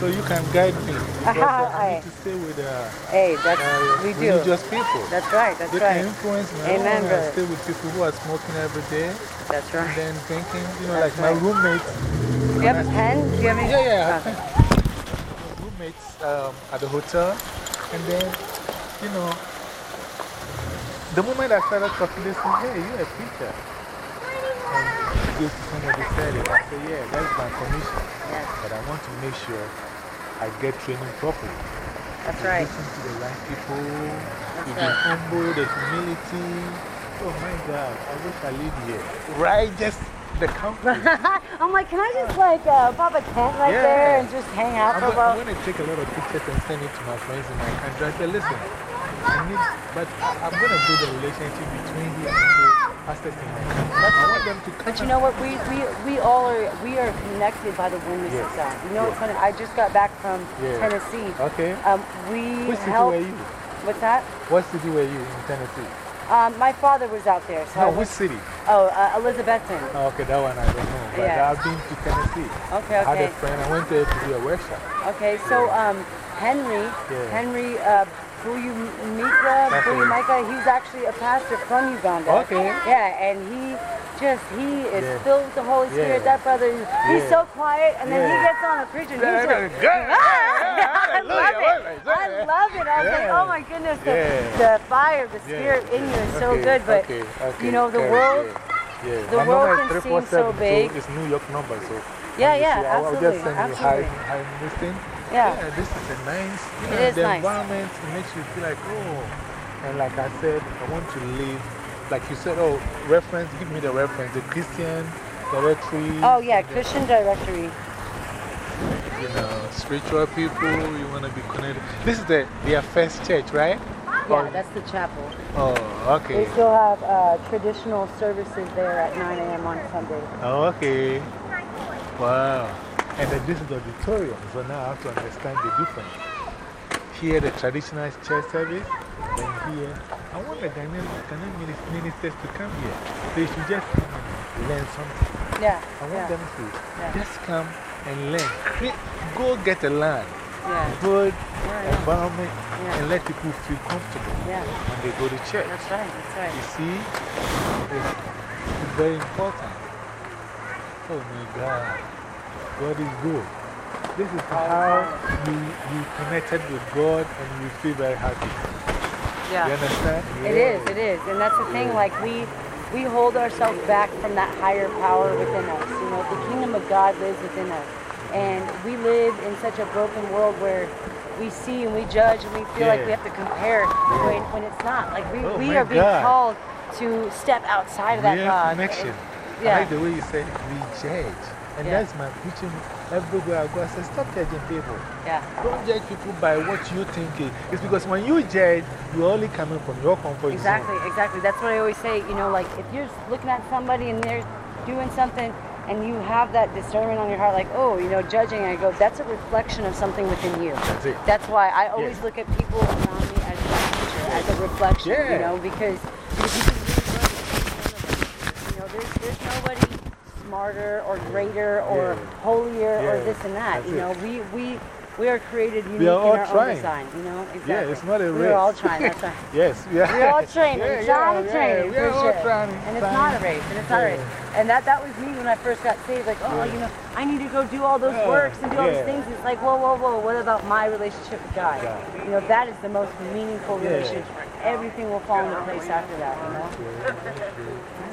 So you can guide me. Because uh, I need to stay with uh, Hey, that's uh, we do. religious people. That's right. That's they right. can influence me. I Amen, don't want to brother. stay with people who are smoking every day That's right. and then drinking. You know, That's like my right. roommates. Do you have a pen? Do you have any? Yeah, yeah. Okay. roommates um, at the hotel. And then, you know, the moment I started talking, they said, hey, you're a preacher. And this somebody said it. I said, yeah, that's my commission. Yes, But I want to make sure I get training properly. that's right. Listen to the right people. Right. been humble, the humility. Oh my God, I wish I lived here. Right? Just the comfort. I'm like, can I just like uh, pop a tent right Yeah. there and just hang out I'm for a going, I'm while? going to take a lot of pictures and send it to my friends in my country. I say, listen, I need, but I, I'm going to build a relationship between here and the pastors in my country. I want them to come. But you know what? We, we, we all are we are connected by the of God. You know, it's funny. I just got back from. Tennessee. Okay. Um, we Which city were you? What's that? What city were you in Tennessee? Um, my father was out there. So No, which city? oh, uh, Elizabethton. Oh, okay, that one I don't know. But Yeah. I've been to Tennessee. Okay, I had a friend, I went there to do a workshop. Okay, so um, Henry, Yeah. Henry uh, Buyumika, That's Buyumika, he's actually a pastor from Uganda. Okay. Yeah, and he just, he is Yeah. filled with the Holy Spirit. Yeah. That brother, he's Yeah. so quiet, and then he gets on a preacher Yeah, He's yeah, yeah, yeah, I love it. I love it. I was like, oh my goodness, the, Yeah. the fire, the Yeah. spirit in you is so Okay, good. But okay, okay, you know, the world, Yeah. yeah. the My world is can seem so big. it's New York number, so. Yeah, yeah, see- I'll- I'll absolutely, just send you absolutely. hi, hi, this thing. Yeah. this is a nice, you It know, the nice. environment makes you feel like, oh. And like I said, I want to live, like you said, oh, reference, give me the reference, the Christian directory. oh yeah, Christian directory. you know, spiritual people, you want to be connected. This is the, their first church, right? Yeah, that's the chapel. Oh, okay. They still have uh, traditional services there at 9 a.m. on Sunday. Oh, okay. Wow. And then this is the auditorium, so now I have to understand the difference. Here, the traditional church service, then here. I want the Ghanaian Ghanaian minis- ministers to come here. They should just come and learn something. Yeah. I want yeah, them to Yeah. just come and learn. Create- Go get a land, yeah, good environment, Yeah. and let people feel comfortable yeah. when they go to church. That's right. That's right. You see, it's, it's very important. Oh my God, God is good. This is how you, you connected with God and you feel very happy. Yeah. You understand? It is, it is. And that's the thing, like we we hold ourselves back from that higher power within us. You know, the kingdom of God lives within us. And we live in such a broken world where we see and we judge and we feel like we have to compare when, when it's not. Like we, Oh we are being God. called to step outside of that God. connection. Yeah. I like the way you say we judge. And Yeah. that's my preaching everywhere I go. I say, stop judging people. Yeah. Don't judge people by what you think. It's because when you judge, you're only coming from your comfort Exactly, zone. exactly. That's what I always say. You know, like if you're looking at somebody and they're doing something and you have that discernment on your heart, like, oh, you know, judging, I go, that's a reflection of something within you. That's it. That's why I always look at people around me as a teacher, as a reflection, you Yeah. know, because, because you can really learn from each one of us. You know, there's, there's nobody smarter or greater or Yeah. holier or this and that. That's You it. know, we, we, we are created unique We are all in our trying. own design, you know? Exactly. Yeah, it's not a race. We're all trying, that's right. Yes, yeah. We're all training. Yeah, yeah, all yeah, training We're all sure. trying, and it's not a race. And it's not a race. And that that was me when I first got saved. Like, oh, you know, I need to go do all those works and do all yeah. these things. It's like, whoa, whoa, whoa. What about my relationship with God? God. You know, that is the most meaningful relationship. Everything will fall into place after that. You know.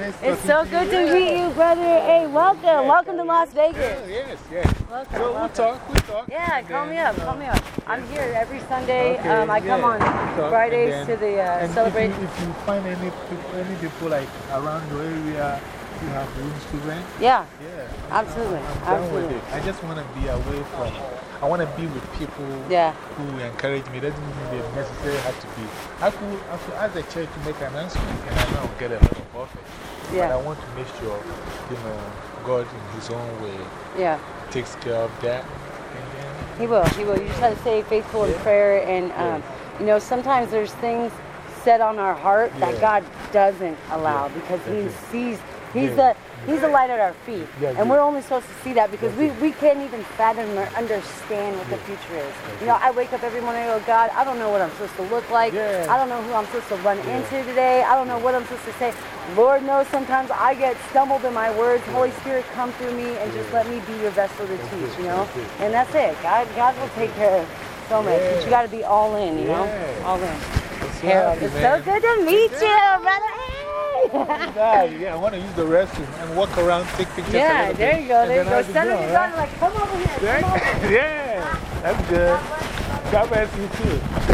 Nice It's so good you. to meet you, brother. Hey, welcome, welcome to Las Yeah, Vegas. yes, yes. Welcome, So we'll talk, we'll talk. Yeah, call me up, uh, call me up. I'm here every Sunday. Okay, um, I come on talk, Fridays then- to the uh, and. If you, if you find any people, any people like around your area, you have rooms to rent. Yeah, Yeah, Absolutely, I'm, I'm absolutely. with it. I just want to be away from. I want to be with people Yeah. who encourage me. Doesn't mean they necessarily have to be. I could, I could ask the church to make an announcement, and I I'll get a lot of profit. But Yeah. I want to make sure, you know, God in His own way yeah. takes care of that. He will. He will. You just have to stay faithful in prayer. And, um, you know, sometimes there's things set on our heart that God doesn't allow Yeah. because He sees, He's, the, he's the light at our feet. Yeah, and yeah. we're only supposed to see that because we, we can't even fathom or understand what the future is. You know, I wake up every morning and go, God, I don't know what I'm supposed to look like. I don't know who I'm supposed to run into today. I don't know what I'm supposed to say. Lord knows sometimes I get stumbled in my words. Holy Spirit, come through me and just let me be your vessel to teach, you know? That's. And that's it. God, God will take care of so much. But you got to be all in, you know? All in. I'm Harold, it's so good to meet you, brother. Yeah, yeah, I want to use the restroom and walk around, take pictures. yeah, there you go. There you go. I'll Send her done, your daughter, like, come over here. Come over. Yeah, that's good. God bless you too.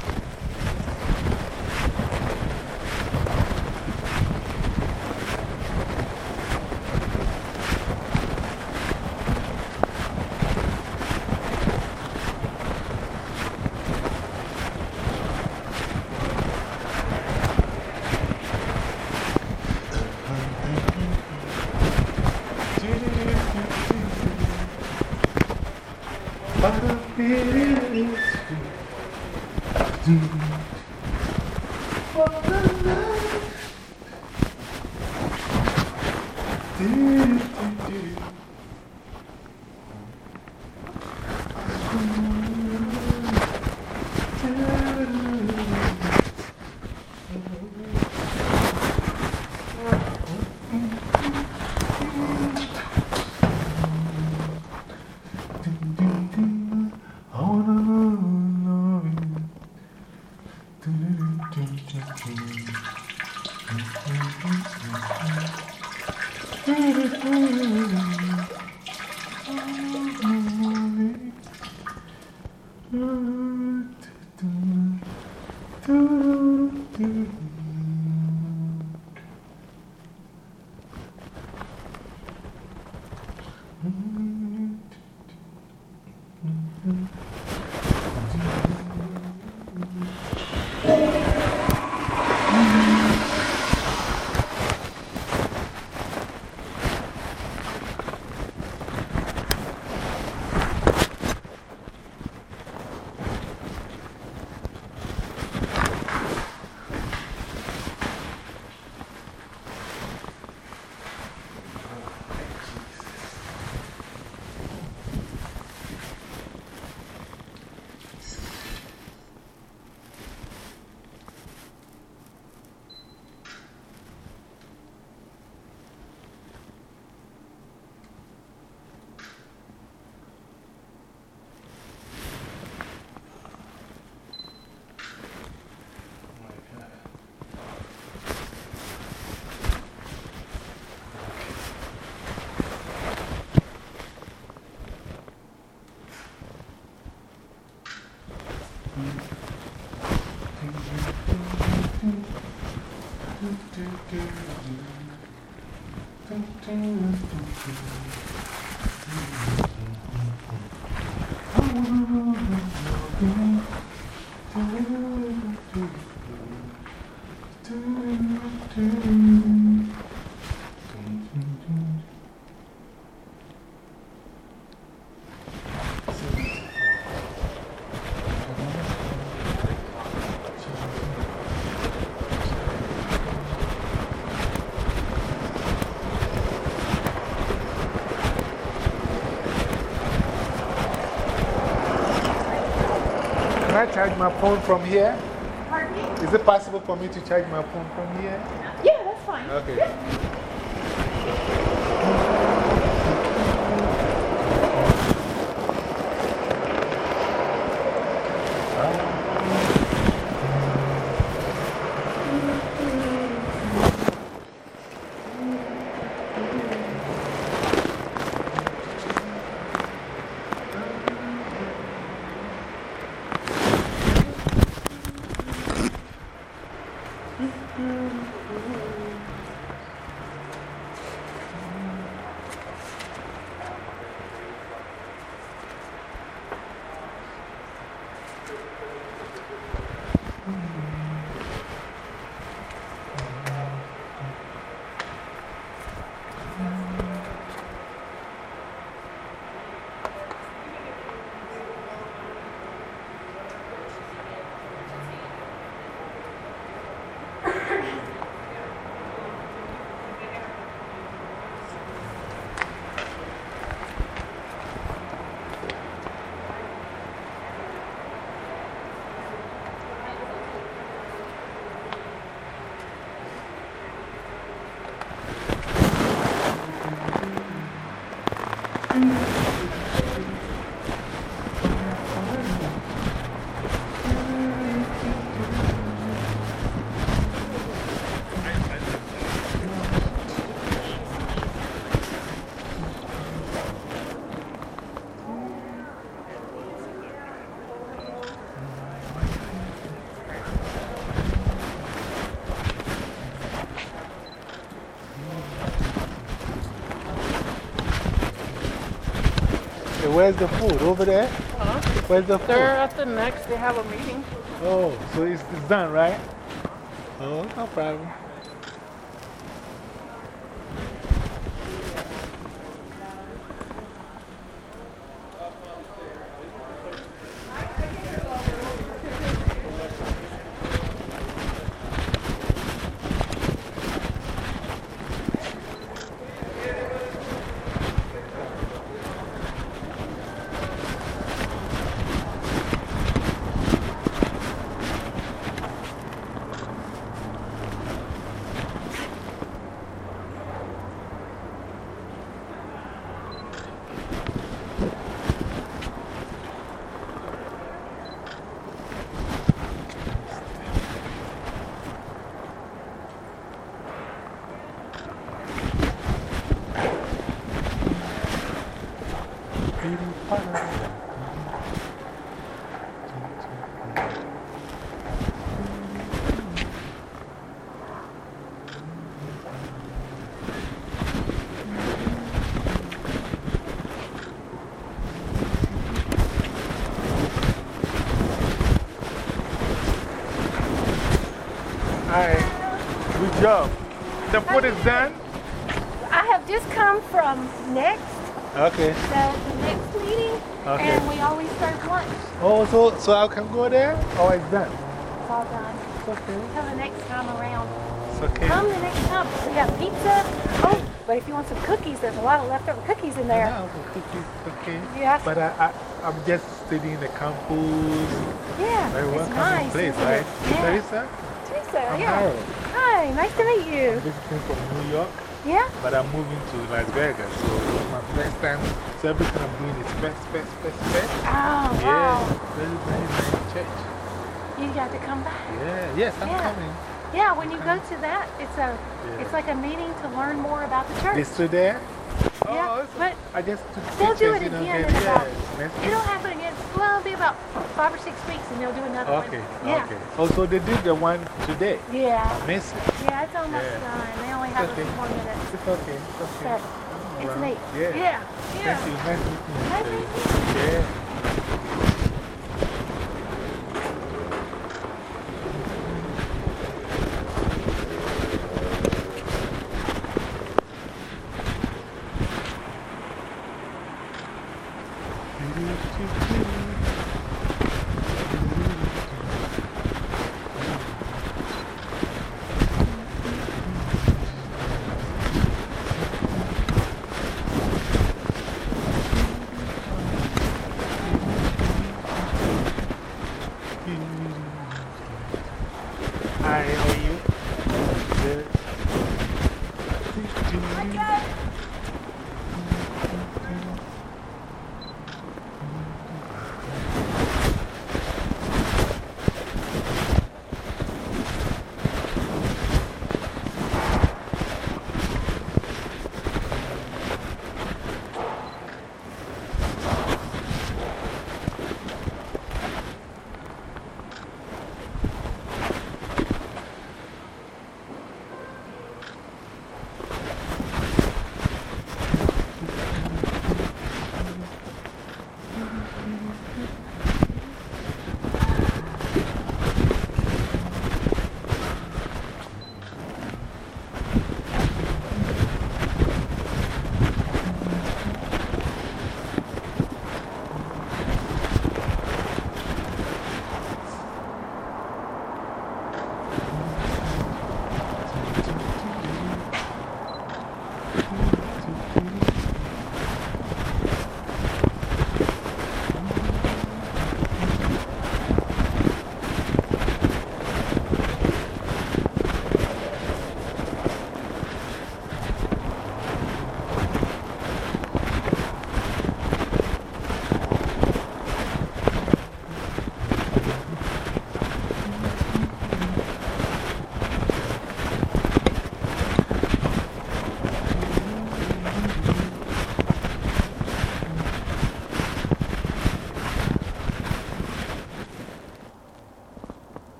Can I charge my phone from here? Is it possible for me to charge my phone from here? Yeah, that's fine. Okay. Okay, where's the food? Over there? Huh? Where's the food? They're at the next, they have a meeting. Oh, so it's, it's done, right? Oh, no problem. Alright, good job. Food is done? I have just come from next, Okay. the, the next meeting, Okay. and we always serve lunch. Oh, so, so I can go there? Oh, it's done. It's all done. okay. Come the next time around. It's okay. Come the next time. We got pizza. Oh, but if you want some cookies, there's a lot of leftover cookies in there. Yeah, cookies, okay. Yes. But I, I, I'm just sitting in the campus. Yeah, Very it's welcoming nice, place, right? Yeah. Teresa? Teresa, I'm yeah. Harold. Hi, nice to meet you. visiting from New York, Yeah? but I'm moving to Las Vegas. So it's my first time. So everything I'm doing is first, first, first, first. Oh, wow. Yeah, very, very nice church. You got to come back. Yeah, yes, I'm Yeah. coming. Yeah, when you go to that, it's a, it's like a meeting to learn more about the church. there? Yeah, Oh, but I just took they'll do it you know, again in about, yes, it'll happen again Well, it'll be about five or six weeks and they'll do another Okay, one. Yeah. okay. Oh, so they did the one today. Yeah. Miss it. Yeah, it's almost、yeah. Done. They only have okay. a few more minutes. It's okay, it's okay. But it's neat. Yeah. Yeah. Yeah. Thank you. Nice meeting you. Nice meeting Yeah.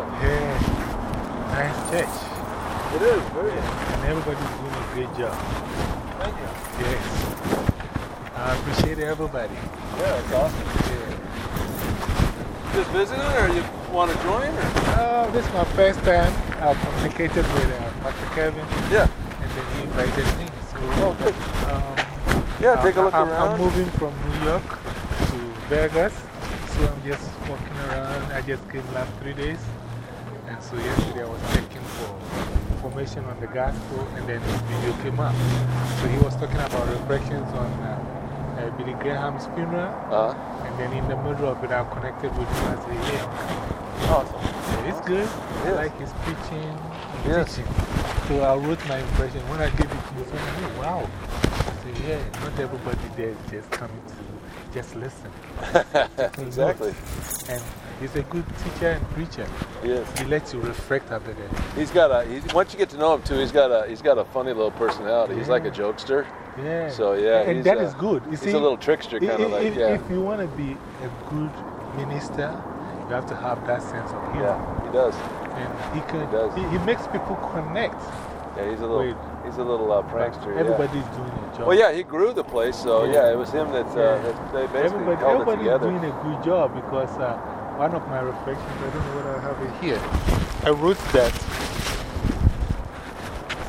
Right. Yeah, nice church. It is, very And everybody's doing a great job. Thank you. Yes. I appreciate everybody. Yeah, it's awesome. Yeah. Just visiting, or you want to join? Or? Oh, this is my first time. I communicated with uh, Pastor Kevin, Yeah. and then he invited me. So, Oh, good. um, Yeah, take a look I'm, around. I'm moving from New York to Vegas, so I'm just walking around. I just came last three days. So yesterday I was checking for information on the gospel, and then this video came up. So he was talking about reflections on uh, uh, Billy Graham's funeral. Uh, And then in the middle of it, I connected with him. I said, Yeah, awesome. It's good. I Yes. like his preaching Yes. teaching. So I wrote my impression. When I gave it to you, I said, oh, wow. So, Yeah, not everybody there is just coming to just listen. exactly. And he's a good teacher and preacher. Yes. He lets you reflect after that. He's got a, he's, once you get to know him too, he's got a, he's got a funny little personality. He's like a jokester. Yeah. So, yeah, And that uh, is good. You he's see, a little trickster kind of like, if, yeah. If you want to be a good minister, you have to have that sense of humor. Yeah, he does. And he, can, He does. He, he makes people connect. Yeah, he's a little, Wait. he's a little uh, prankster. yeah. Everybody's doing a job. Well, yeah, he grew the place, so Yeah. yeah, it was him that, uh, that they basically Everybody, held it everybody's doing a good job because uh, one of my reflections, I don't know whether I have it here. I wrote that.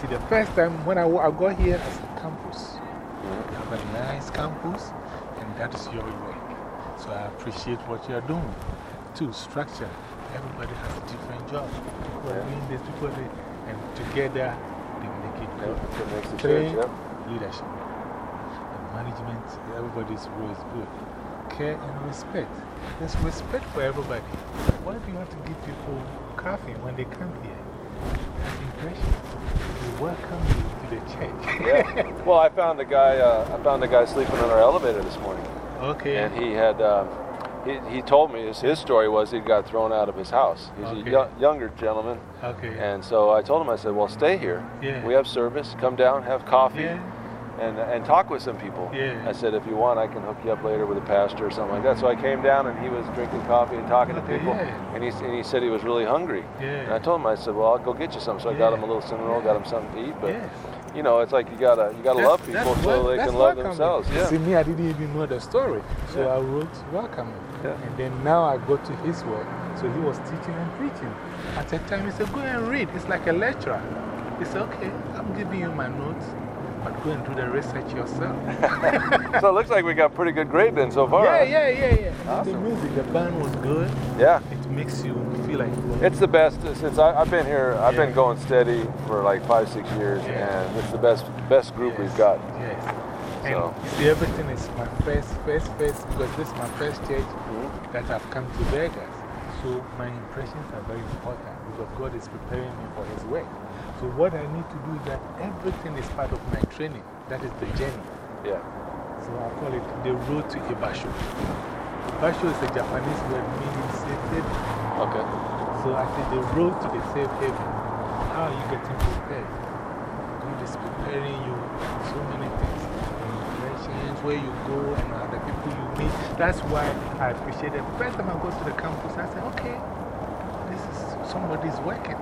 See, the first time when I, I got here as a campus, you have a nice campus, and that is your work. So I appreciate what you're doing. Two, structure. Everybody has a different job. People are doing this, people, they, and together they make it good. Three, leadership. And management, everybody's role is good. Care and respect. There's respect for everybody. Why do you have to give people coffee when they come here? That's impression. We welcome you to the church. Yeah. Well, I found a guy, uh, I found a guy sleeping on our elevator this morning. okay. And he had, um, he, he told me his, his story was he got thrown out of his house. He's Okay. a yo younger gentleman. okay. And so I told him, I said, well, stay here. Yeah. We have service. Come down, have coffee, yeah. And, and talk with some people. Yeah. I said, if you want, I can hook you up later with a pastor or something like that. So I came down and he was drinking coffee and talking to people. yeah. And, he, and he said he was really hungry. Yeah. And I told him, I said, well, I'll go get you something. So I got him a little cinnamon roll, got him something to eat. But, Yes. you know, it's like you gotta, you gotta That's- love people so wel- they can love welcoming. themselves. Yeah. See, me, I didn't even know the story. So Yeah. I wrote welcome. Yeah. And then now I go to his work. So he was teaching and preaching. At the time, he said, Go and read. It's like a lecturer. He said, Okay, I'm giving you my notes, but go and do the research yourself. so it looks like we got pretty good grade then so far. yeah, huh? yeah, yeah, yeah. Awesome. The music, the band was good. Yeah. It makes you feel like It's the best since I, I've been here. I've Yeah. been going steady for like five, six years, Yeah. and it's the best, best group we've got. Yes. And So- you see, everything is my first, first, first, because this is my first church Mm-hmm. that I've come to Vegas. So my impressions are very important because God is preparing me for His work. So what I need to do is that everything is part of my training. That is the journey. Yeah. So I call it the road to Ibasho. Ibasho is a Japanese word meaning safe haven. Okay. So I say the road to the safe haven. How are you getting prepared? God is preparing you so many things. Impressions, where you go, and other people you meet. That's why I appreciate it. First time I go to the campus, I say, okay, this is somebody's working.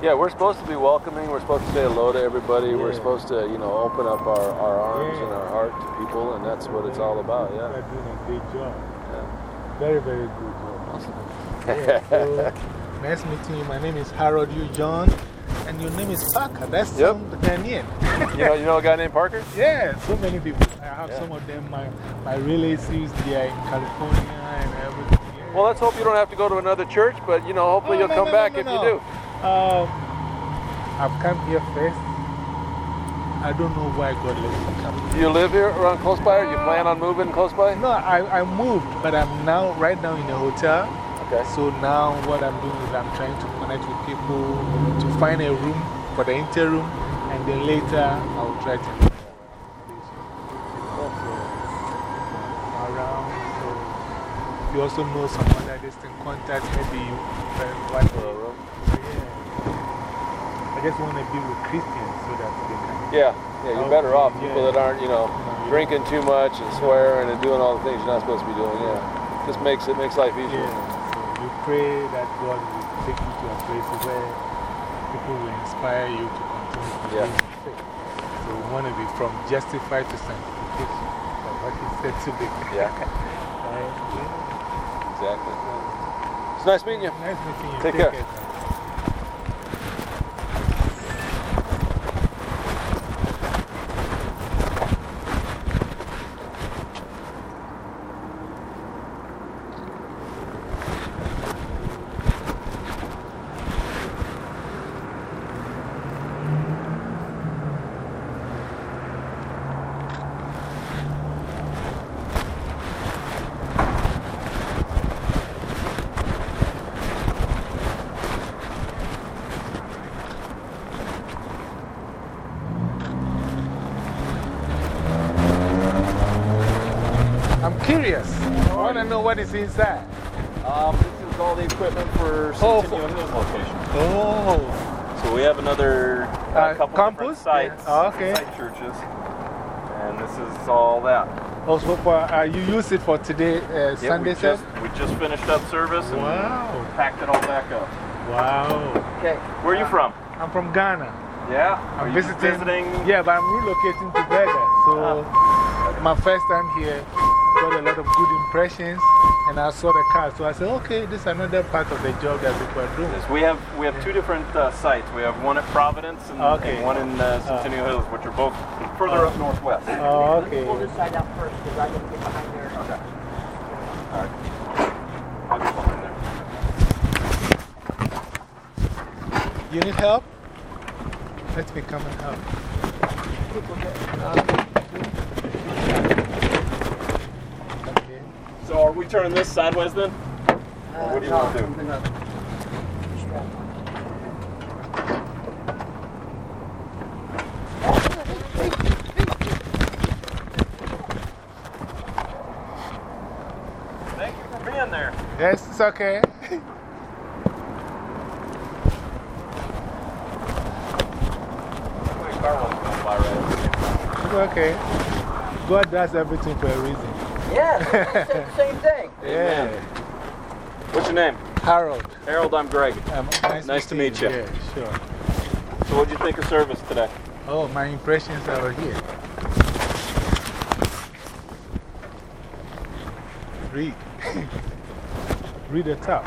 Yeah, we're supposed to be welcoming. We're supposed to say hello to everybody. We're supposed to, you know, open up our, our arms Yeah. and our heart to people, and that's what it's all about. Yeah. are doing a great job. Yeah. Very, very good job. Awesome. Yeah, so, nice meeting you. My name is Harold U. John, and your name is Parker. That's Yep. some Ghanaian. You know, you know a guy named Parker? Yeah, so many people. I have Yeah. some of them, my, my relatives, they are in California and everything. Well, let's hope you don't have to go to another church, but, you know, hopefully Oh, you'll no, come no, back no, if you do. Um, I've come here first. I don't know why God let me come. Do you live here around close by, or you plan on moving close by? No, I, I moved, but I'm now, right now in a hotel. Okay. So now what I'm doing is I'm trying to connect with people to find a room for the interim, and then later I'll try to. Around, so if you also know someone that is in contact, maybe you can one For a room? yeah. I just want to be with Christians so that they can. Yeah, yeah, you're better off. People yeah. that aren't, you know, drinking too much and swearing and doing all the things you're not supposed to be doing. Yeah. Just makes it makes life easier. Yeah. So you pray that God will take you to a place where people will inspire you to continue to Yeah. faith. So we want to be from justified to sanctification. Like what he said today. Yeah. Right? Exactly. It's nice meeting you. Nice meeting you. Take care. I'm curious. I want to know what is inside. Um, this is all the equipment for Oh, Centennial Hills location. Oh. So we have another uh, Uh, couple campus? different sites, Yeah. Oh, okay. site churches, and this is all that. Also, for, uh, you use it for today, uh, Yeah, Sunday we just, service? we just finished up service and Wow. packed it all back up. Wow. Okay. Where are you from? I'm from Ghana. Yeah. I'm visiting. visiting? Yeah, but I'm relocating to Vegas. So, my first time here, got a lot of good impressions, and I saw the car. So I said, okay, this is another part of the job that people are doing. Yes, we have we have two different uh, sites. We have one at Providence and, Okay. and one in uh, Centennial Hills, which are both further up northwest. Oh, okay. Pull this side out first because I didn't get behind there. Okay. All right. I'll get behind there. You need help? Let me come and help. Okay. So are we turning this sideways then? Or what do you want to do? Thank you for being there. Yes, it's okay. My car won't come by right. It's okay. God does everything for a reason. Yeah, same thing. Yeah. What's your name? Harold. Harold, I'm Greg. Um, Nice to meet you. Yeah, sure. So what did you think of service today? Oh, my impressions are here. Read. Read the top.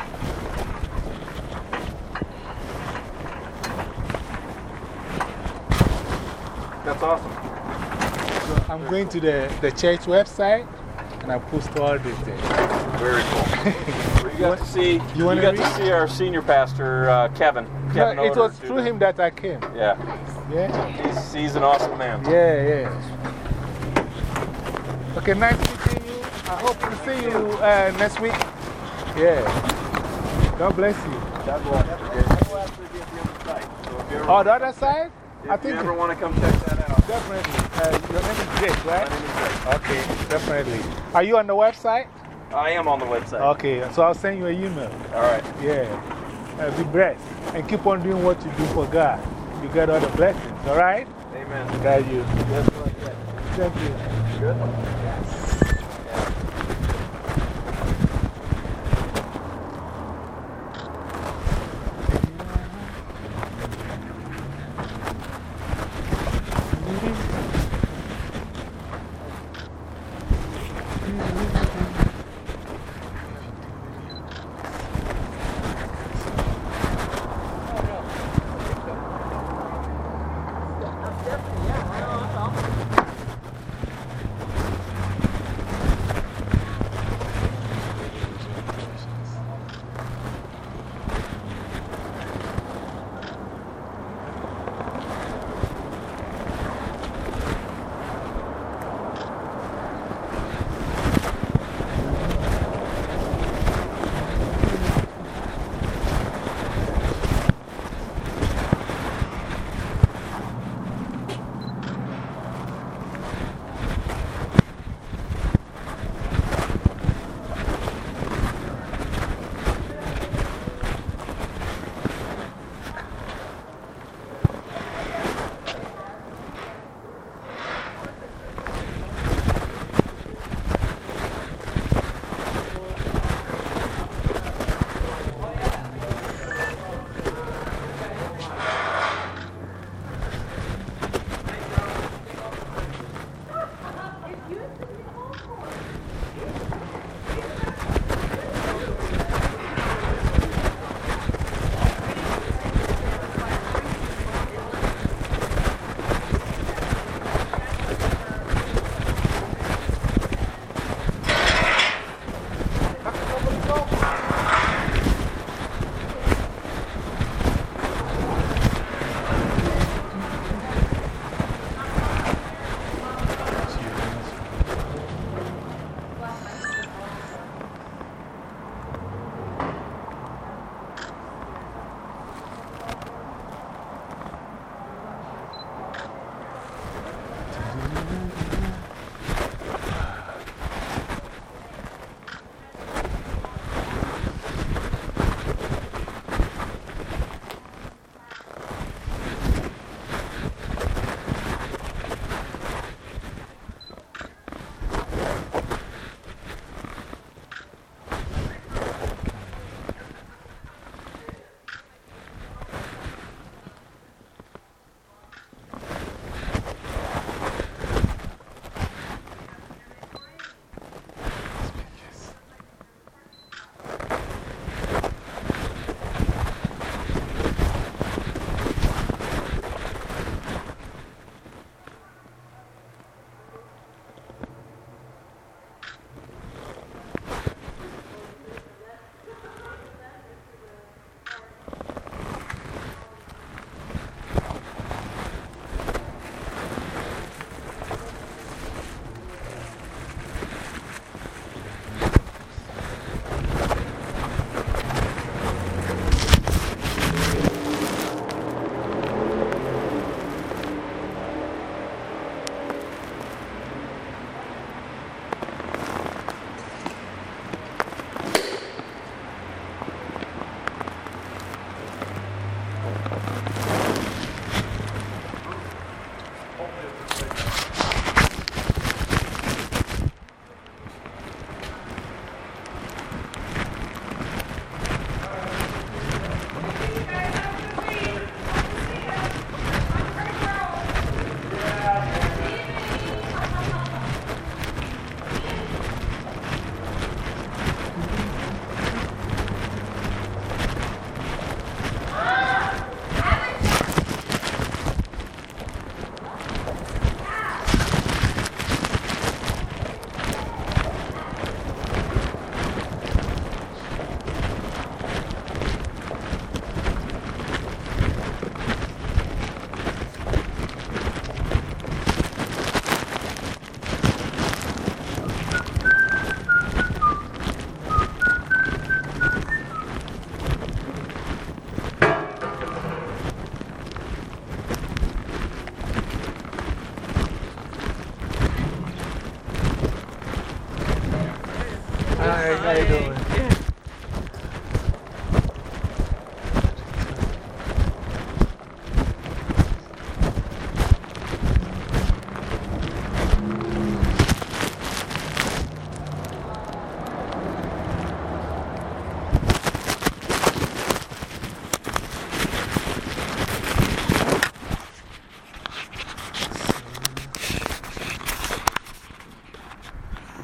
That's awesome. So I'm going to the, the church website and I post all this there. Very cool. you got to see, you you, got to see our senior pastor, uh, Kevin. Kevin No, it was through him that I came. Yeah. Yeah? He's, he's an awesome man. Yeah, yeah. Okay, nice meeting you. I hope to see you uh, next week. Yeah. God bless you. God bless you. We'll actually be at the other side. If you Oh, the other side? I if you think ever want to come check that out, definitely. Name is Jake, right? my name is Greg. Okay, definitely. Are you on the website? I am on the website. Okay, so I'll send you an email. All right. Yeah. Uh, be blessed. And keep on doing what you do for God. You get all the blessings, all right? Amen. God, you. Just like that. Thank you. Good.